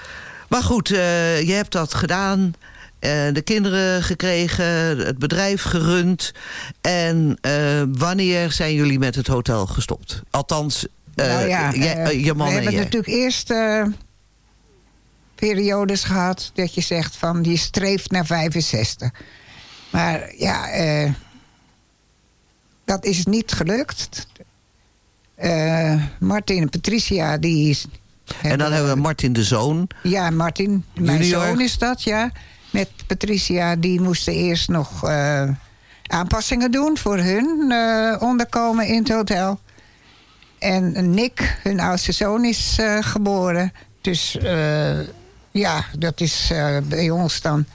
Maar goed, eh, je hebt dat gedaan. eh, de kinderen gekregen, het bedrijf gerund. En eh, wanneer zijn jullie met het hotel gestopt? Althans, eh, nou ja, jij- eh, eh, je man we en hebben natuurlijk eerst eh, periodes gehad dat je zegt van je streeft naar 65. Maar ja, eh, dat is niet gelukt. Eh, Martin en Patricia, die... is- En dan hebben we Martin de Zoon. Ja, Martin, mijn Junior. zoon is dat, ja. Met Patricia, die moesten eerst nog eh, aanpassingen doen voor hun eh, onderkomen in het hotel. En Nick, hun oudste zoon, is eh, geboren. Dus eh, ja, dat is eh, bij ons dan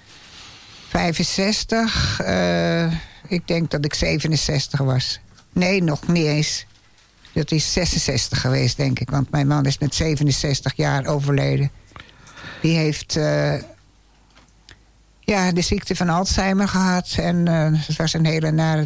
65. Eh, ik denk dat ik 67 was. Nee, nog niet eens. Dat is 66 geweest, denk ik. Want mijn man is met 67 jaar overleden. Die heeft ja, de ziekte van Alzheimer gehad. En het was een hele nare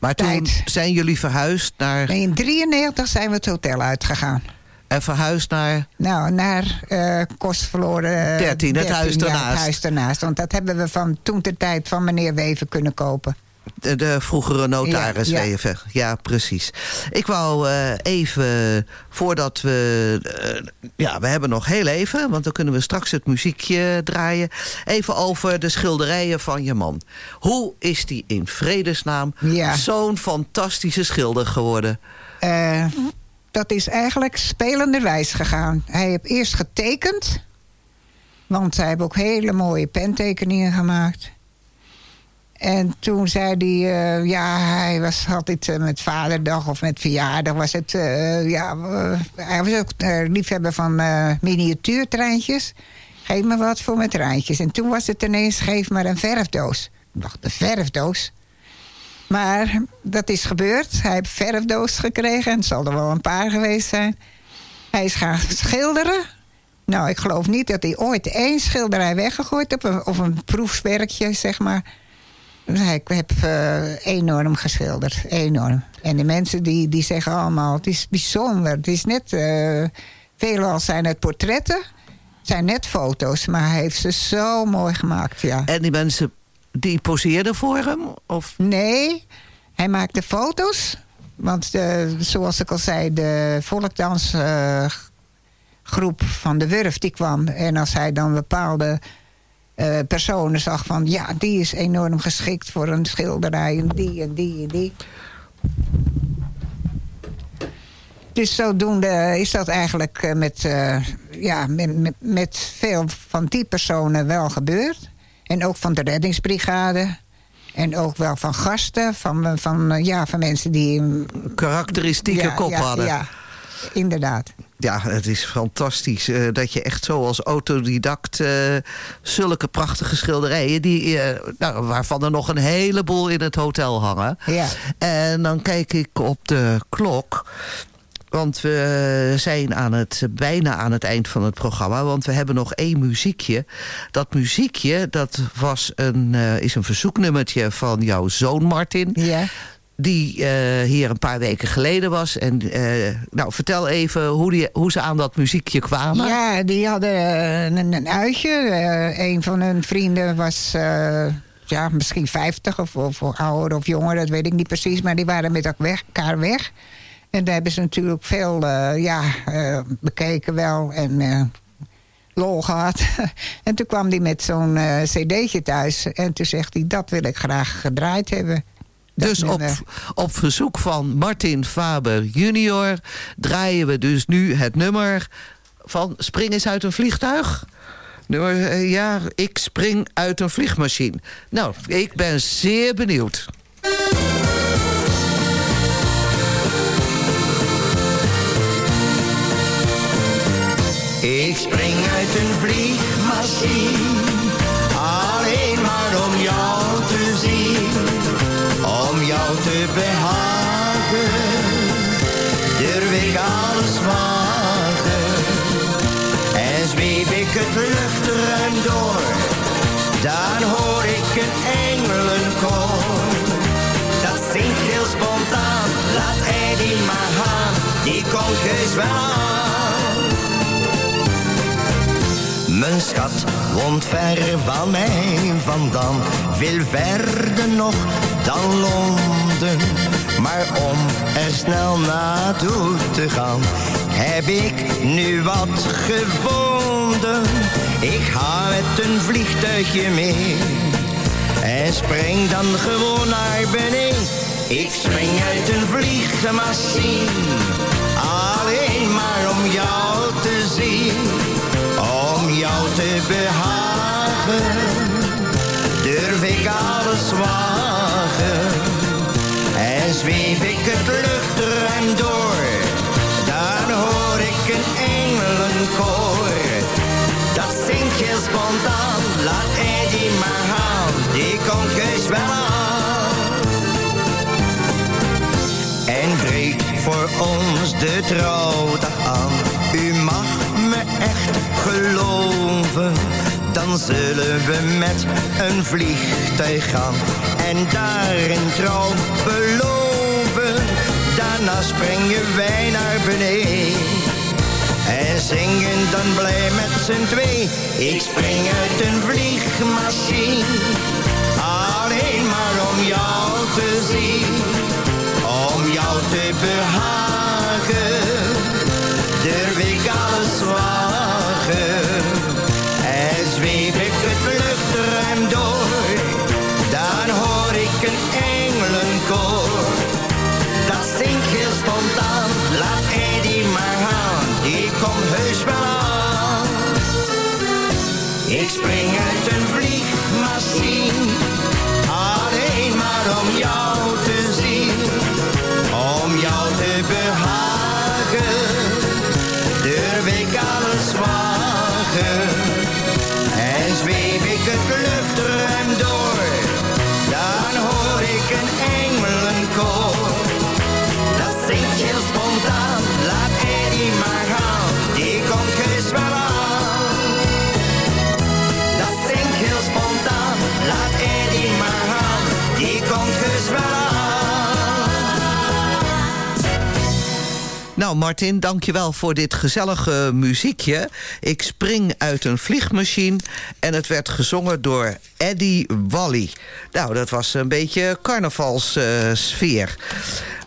Maar toen zijn jullie verhuisd naar... Nee, in 93 zijn we het hotel uitgegaan. En verhuisd naar... Nou, naar eh Kostverloren... eh, 13, het huis ja, daarnaast. het huis daarnaast. Want dat hebben we van toen de tijd van meneer Weven kunnen kopen. De, de vroegere notaris Ja. Ja, precies. Ik wou eh, even, voordat we... eh, ja, we hebben nog heel even, want dan kunnen we straks het muziekje draaien. Even over de schilderijen van je man. Hoe is die in vredesnaam zo'n fantastische schilder geworden? Eh, dat is eigenlijk spelenderwijs gegaan. Hij heeft eerst getekend. Want hij heeft ook hele mooie pentekeningen gemaakt. En toen zei hij, eh, ja, hij was altijd eh, met vaderdag of met verjaardag was het, eh, ja, hij was ook liefhebber van miniatuurtreintjes. Geef me wat voor mijn treintjes. En toen was het ineens, geef maar een verfdoos. Ik dacht, een verfdoos? Maar dat is gebeurd. Hij heeft verfdoos gekregen. En het zal er wel een paar geweest zijn. Hij is gaan schilderen. Nou, ik geloof niet dat hij ooit één schilderij weggegooid heeft. Of een proefwerkje, zeg maar. Hij heb eh, enorm geschilderd. Enorm. En de mensen die, die zeggen allemaal... het is bijzonder. Het is net... eh veelal zijn het portretten. Het zijn net foto's. Maar hij heeft ze zo mooi gemaakt, ja. En die mensen, die poseerden voor hem? Of? Nee, hij maakte foto's. Want de, zoals ik al zei, de volkdansgroep van de Wurf die kwam. En als hij dan bepaalde eh, personen zag van... ja, die is enorm geschikt voor een schilderij en die en die en die. Dus zodoende is dat eigenlijk eh, met, eh, ja, met, met, veel van die personen wel gebeurd. En ook van de reddingsbrigade. En ook wel van gasten, van, van, ja, van mensen die... Karakteristieke ja, kop ja, hadden. Ja, inderdaad. Ja, het is fantastisch eh, dat je echt zo als autodidact eh, zulke prachtige schilderijen, die, eh, nou, waarvan er nog een heleboel in het hotel hangen. Ja. En dan kijk ik op de klok. Want we zijn aan het, bijna aan het eind van het programma. Want we hebben nog één muziekje. Dat muziekje, dat was een, is een verzoeknummertje van jouw zoon Martin. Ja. Die eh, hier een paar weken geleden was. En eh, nou, vertel even hoe, die, hoe ze aan dat muziekje kwamen. Ja, die hadden eh, een, een uitje. Eh, een van hun vrienden was ja, misschien 50 of, of ouder of jonger, dat weet ik niet precies. Maar die waren met elkaar weg. En daar hebben ze natuurlijk veel ja, bekeken wel. En lol gehad. *laughs* en toen kwam hij met zo'n cd'tje thuis. En toen zegt hij, dat wil ik graag gedraaid hebben. Dus op, op verzoek van Martin Faber junior draaien we dus nu het nummer van Spring eens uit een vliegtuig. Nummer, eh, ja, ik spring uit een vliegmachine. Nou, ik ben zeer benieuwd. Ik spring uit een vliegmachine, te behagen, durf ik alles wagen. En zweef ik het luchtruim door, dan hoor ik een engelenkoor. Dat zingt heel spontaan, laat Eddie maar gaan, die komt heus wel aan. Mijn schat woont ver van mij vandaan, veel verder nog dan Londen. Maar om er snel naartoe te gaan, heb ik nu wat gevonden. Ik ga met een vliegtuigje mee en spring dan gewoon naar beneden. Ik spring uit een vliegmachine, alleen maar om jou te zien te behagen, durf ik alles wagen. En zweef ik het luchtruim door, dan hoor ik een engelenkoor. Dat zingt heel spontaan, laat Eddie maar gaan, die komt heus wel aan. En breekt voor ons de trouwdag aan. U mag geloven. Dan zullen we met een vliegtuig gaan. En daar in trouw beloven. Daarna springen wij naar beneden. En zingen dan blij met z'n twee. Ik spring uit een vliegmachine. Alleen maar om jou te zien om jou te behagen, durf ik alles wagen. Zweef Nou, Martin, dankjewel voor dit gezellige muziekje. Ik spring uit een vliegmachine en het werd gezongen door Eddie Wally. Nou, dat was een beetje carnavalssfeer.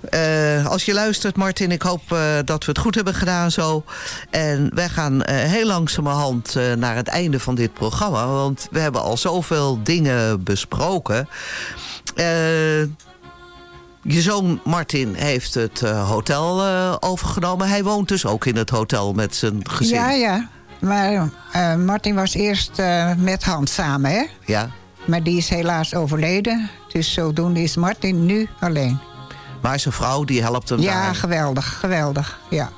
Eh, als je luistert, Martin, ik hoop eh, dat we het goed hebben gedaan zo. En wij gaan eh, heel langzamerhand naar het einde van dit programma. Want we hebben al zoveel dingen besproken. Eh je zoon Martin heeft het eh, hotel eh, overgenomen. Hij woont dus ook in het hotel met zijn gezin. Ja, ja. Maar eh, Martin was eerst met Hans samen, hè? Ja. Maar die is helaas overleden. Dus zodoende is Martin nu alleen. Maar zijn vrouw die helpt hem Ja, daar. geweldig, geweldig. Ja,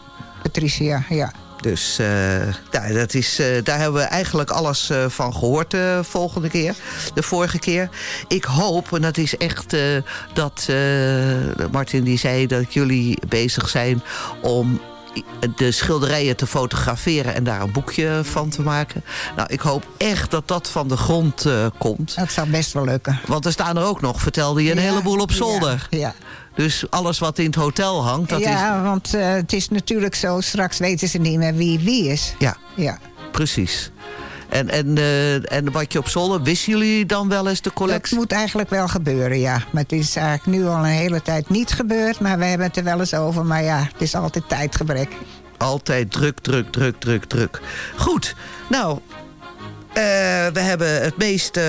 Patricia, ja. Dus eh, dat is, eh, daar hebben we eigenlijk alles eh, van gehoord de volgende keer. De vorige keer. Ik hoop, en dat is echt dat Martin die zei dat jullie bezig zijn om de schilderijen te fotograferen en daar een boekje van te maken. Nou, ik hoop echt dat dat van de grond komt. Dat zou best wel lukken. Want er staan er ook nog, vertelde je, een Ja, heleboel op ja, zolder. Ja, Dus alles wat in het hotel hangt, dat ja is... want eh, het is natuurlijk zo, straks weten ze niet meer wie wie is. Ja, Ja. precies. En, en, eh, en wat je op zolder, wisten jullie dan wel eens de Dat collectie? moet eigenlijk wel gebeuren, ja. Maar het is eigenlijk nu al een hele tijd niet gebeurd. Maar we hebben het er wel eens over. Maar ja, het is altijd tijdgebrek. Altijd druk, druk, druk, druk, druk. Goed, nou... eh, we hebben het meest eh,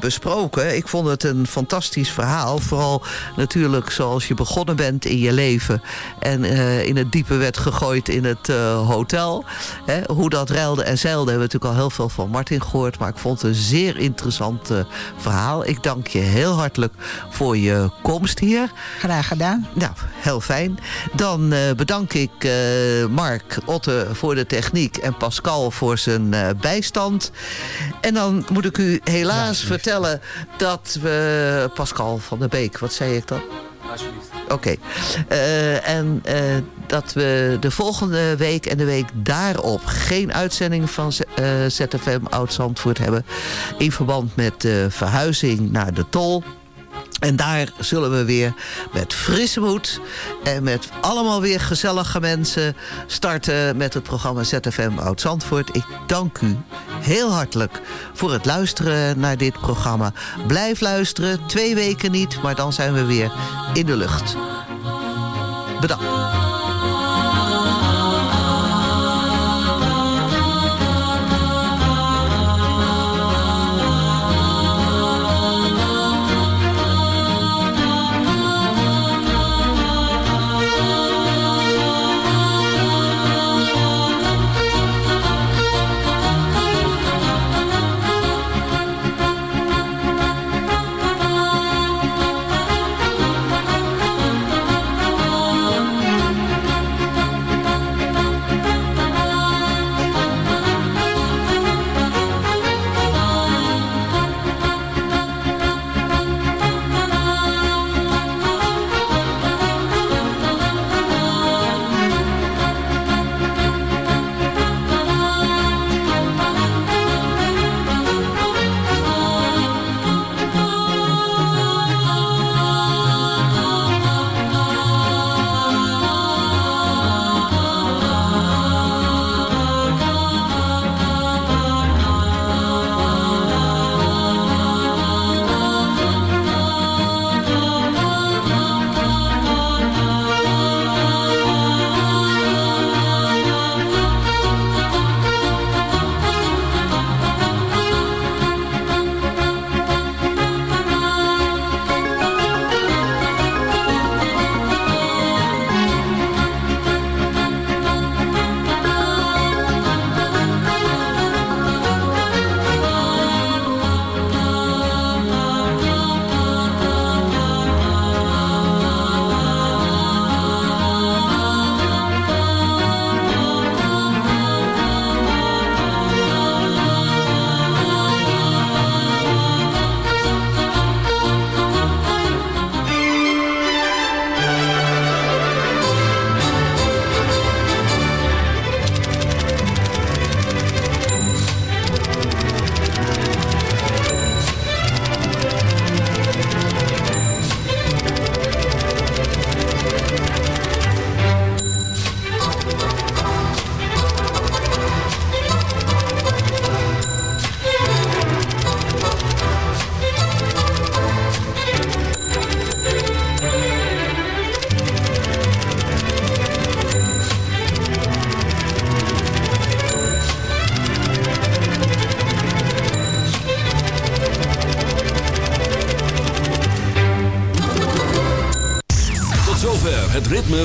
besproken. Ik vond het een fantastisch verhaal. Vooral natuurlijk zoals je begonnen bent in je leven. En eh, in het diepe werd gegooid in het hotel. Hè, hoe dat reilde en zeilde hebben we natuurlijk al heel veel van Martin gehoord. Maar ik vond het een zeer interessant verhaal. Ik dank je heel hartelijk voor je komst hier. Graag gedaan. Nou, heel fijn. Dan bedank ik Mark Otte voor de techniek en Pascal voor zijn bijstand. En dan moet ik u helaas vertellen dat we... Pascal van der Beek, wat zei ik dan? Oké. Eh, en eh, dat we de volgende week en de week daarop geen uitzending van Z- eh, ZFM Oud-Zandvoort hebben. In verband met de verhuizing naar de Tol. En daar zullen we weer met frisse moed en met allemaal weer gezellige mensen starten met het programma ZFM Oud-Zandvoort. Ik dank u heel hartelijk voor het luisteren naar dit programma. Blijf luisteren, twee weken niet, maar dan zijn we weer in de lucht. Bedankt.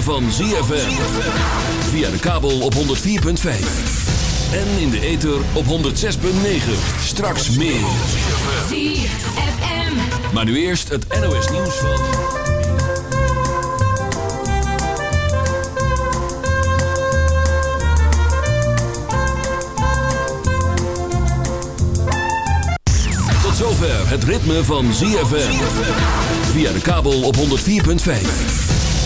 Van ZFM. Via de kabel op 104.5. En in de ether op 106.9. Straks meer. ZFM. Maar nu eerst het NOS nieuws van... Tot zover het ritme van ZFM. Via de kabel op 104.5.